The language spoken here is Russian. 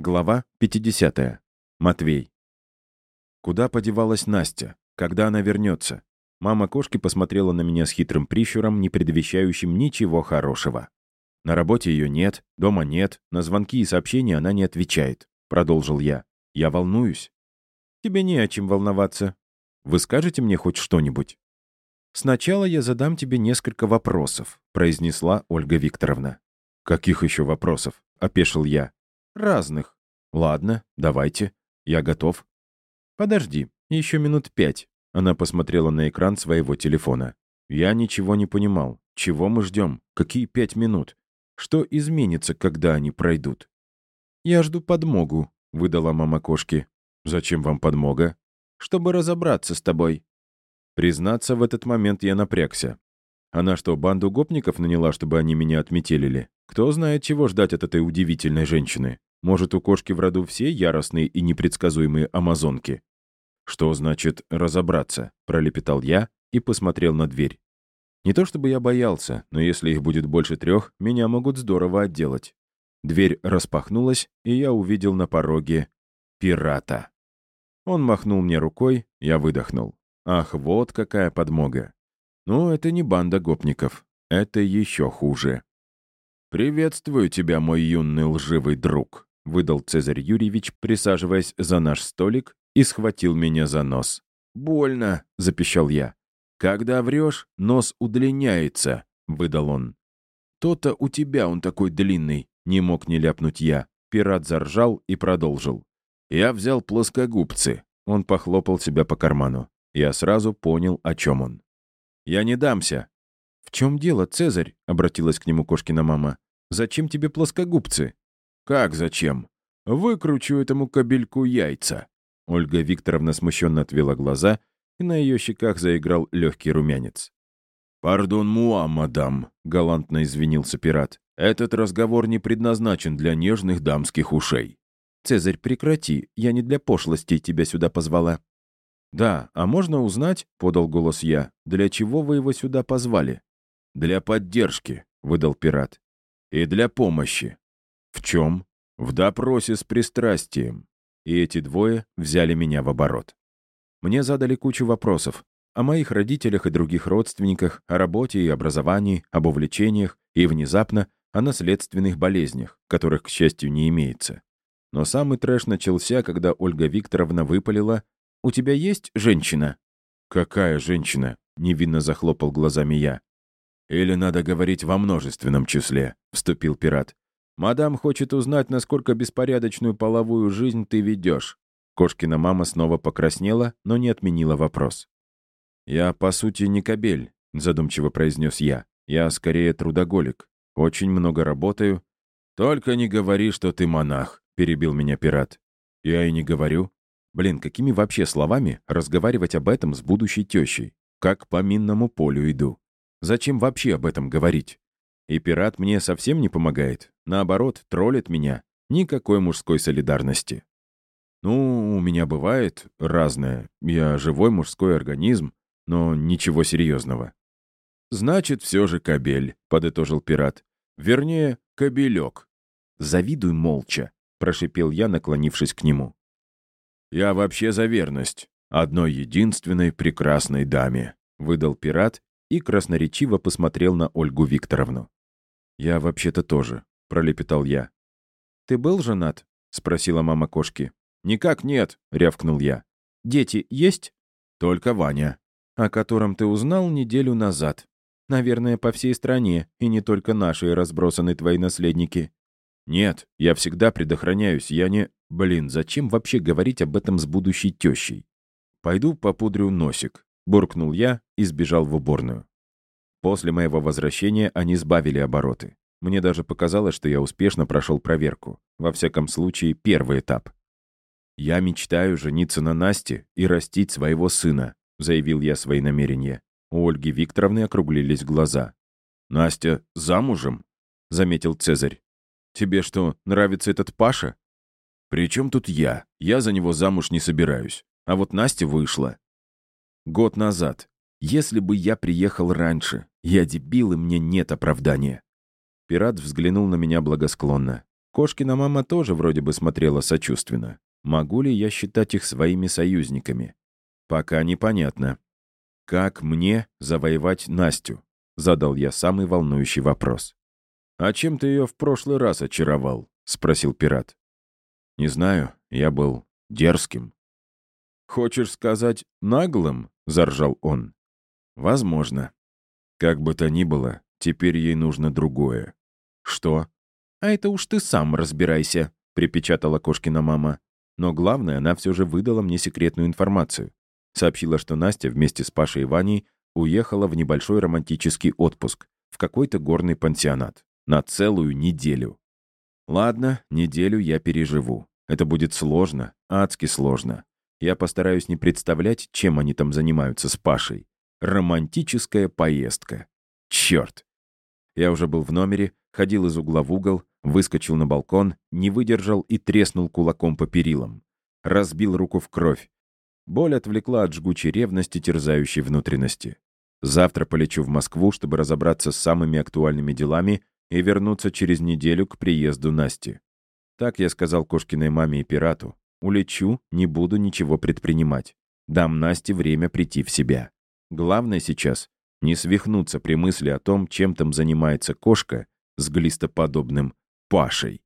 Глава 50. Матвей. Куда подевалась Настя? Когда она вернется? Мама кошки посмотрела на меня с хитрым прищуром, не предвещающим ничего хорошего. На работе ее нет, дома нет, на звонки и сообщения она не отвечает. Продолжил я. Я волнуюсь. Тебе не о чем волноваться. Вы скажете мне хоть что-нибудь? Сначала я задам тебе несколько вопросов, произнесла Ольга Викторовна. Каких еще вопросов? Опешил я. Разных. Ладно, давайте. Я готов. Подожди, еще минут пять. Она посмотрела на экран своего телефона. Я ничего не понимал. Чего мы ждем? Какие пять минут? Что изменится, когда они пройдут? Я жду подмогу, выдала мама кошки. Зачем вам подмога? Чтобы разобраться с тобой. Признаться, в этот момент я напрягся. Она что, банду гопников наняла, чтобы они меня отметелили? Кто знает, чего ждать от этой удивительной женщины? Может, у кошки в роду все яростные и непредсказуемые амазонки? Что значит «разобраться»? Пролепетал я и посмотрел на дверь. Не то чтобы я боялся, но если их будет больше трех, меня могут здорово отделать. Дверь распахнулась, и я увидел на пороге пирата. Он махнул мне рукой, я выдохнул. Ах, вот какая подмога. Ну, это не банда гопников. Это еще хуже. «Приветствую тебя, мой юный лживый друг», выдал Цезарь Юрьевич, присаживаясь за наш столик и схватил меня за нос. «Больно», — запищал я. «Когда врешь, нос удлиняется», — выдал он. «То-то у тебя он такой длинный», — не мог не ляпнуть я. Пират заржал и продолжил. «Я взял плоскогубцы». Он похлопал себя по карману. Я сразу понял, о чем он. «Я не дамся». «В чем дело, Цезарь?» — обратилась к нему кошкина мама. «Зачем тебе плоскогубцы?» «Как зачем? Выкручу этому кобельку яйца». Ольга Викторовна смущенно отвела глаза, и на ее щеках заиграл легкий румянец. «Пардон, муа, мадам», — галантно извинился пират. «Этот разговор не предназначен для нежных дамских ушей». «Цезарь, прекрати, я не для пошлости тебя сюда позвала». «Да, а можно узнать, — подал голос я, — для чего вы его сюда позвали?» «Для поддержки», — выдал пират. «И для помощи. «В чем?» «В допросе с пристрастием». И эти двое взяли меня в оборот. Мне задали кучу вопросов. О моих родителях и других родственниках, о работе и образовании, об увлечениях и, внезапно, о наследственных болезнях, которых, к счастью, не имеется. Но самый трэш начался, когда Ольга Викторовна выпалила «У тебя есть женщина?» «Какая женщина?» — невинно захлопал глазами я. «Или надо говорить во множественном числе», — вступил пират. Мадам хочет узнать, насколько беспорядочную половую жизнь ты ведешь. Кошкина мама снова покраснела, но не отменила вопрос. «Я, по сути, не кобель», — задумчиво произнес я. «Я скорее трудоголик. Очень много работаю». «Только не говори, что ты монах», — перебил меня пират. «Я и не говорю. Блин, какими вообще словами разговаривать об этом с будущей тещей? Как по минному полю иду. Зачем вообще об этом говорить? И пират мне совсем не помогает. Наоборот, троллит меня. Никакой мужской солидарности. Ну, у меня бывает разное. Я живой мужской организм, но ничего серьезного. «Значит, все же кобель», — подытожил пират. «Вернее, кобелек». «Завидуй молча», — прошипел я, наклонившись к нему. «Я вообще за верность. Одной единственной прекрасной даме», — выдал пират и красноречиво посмотрел на Ольгу Викторовну. «Я вообще-то тоже», — пролепетал я. «Ты был женат?» — спросила мама кошки. «Никак нет», — рявкнул я. «Дети есть?» «Только Ваня». «О котором ты узнал неделю назад. Наверное, по всей стране, и не только наши разбросаны твои наследники». «Нет, я всегда предохраняюсь, я не...» «Блин, зачем вообще говорить об этом с будущей тещей?» «Пойду попудрю носик», — буркнул я и сбежал в уборную. После моего возвращения они сбавили обороты. Мне даже показалось, что я успешно прошел проверку. Во всяком случае, первый этап. «Я мечтаю жениться на Насте и растить своего сына», заявил я свои намерения. У Ольги Викторовны округлились глаза. «Настя замужем?» — заметил Цезарь. «Тебе что, нравится этот Паша?» «При чем тут я? Я за него замуж не собираюсь. А вот Настя вышла». Год назад. Если бы я приехал раньше, я дебил, и мне нет оправдания. Пират взглянул на меня благосклонно. Кошкина мама тоже вроде бы смотрела сочувственно. Могу ли я считать их своими союзниками? Пока непонятно. «Как мне завоевать Настю?» — задал я самый волнующий вопрос. «А чем ты ее в прошлый раз очаровал?» — спросил пират. «Не знаю, я был дерзким». «Хочешь сказать наглым?» — заржал он. «Возможно. Как бы то ни было, теперь ей нужно другое». «Что?» «А это уж ты сам разбирайся», — припечатала Кошкина мама. Но главное, она все же выдала мне секретную информацию. Сообщила, что Настя вместе с Пашей и Ваней уехала в небольшой романтический отпуск в какой-то горный пансионат на целую неделю. Ладно, неделю я переживу. Это будет сложно, адски сложно. Я постараюсь не представлять, чем они там занимаются с Пашей. Романтическая поездка. Черт! Я уже был в номере, ходил из угла в угол, выскочил на балкон, не выдержал и треснул кулаком по перилам. Разбил руку в кровь, Боль отвлекла от жгучей ревности, терзающей внутренности. Завтра полечу в Москву, чтобы разобраться с самыми актуальными делами и вернуться через неделю к приезду Насти. Так я сказал Кошкиной маме и пирату. Улечу, не буду ничего предпринимать. Дам Насте время прийти в себя. Главное сейчас — не свихнуться при мысли о том, чем там занимается кошка с глистоподобным Пашей.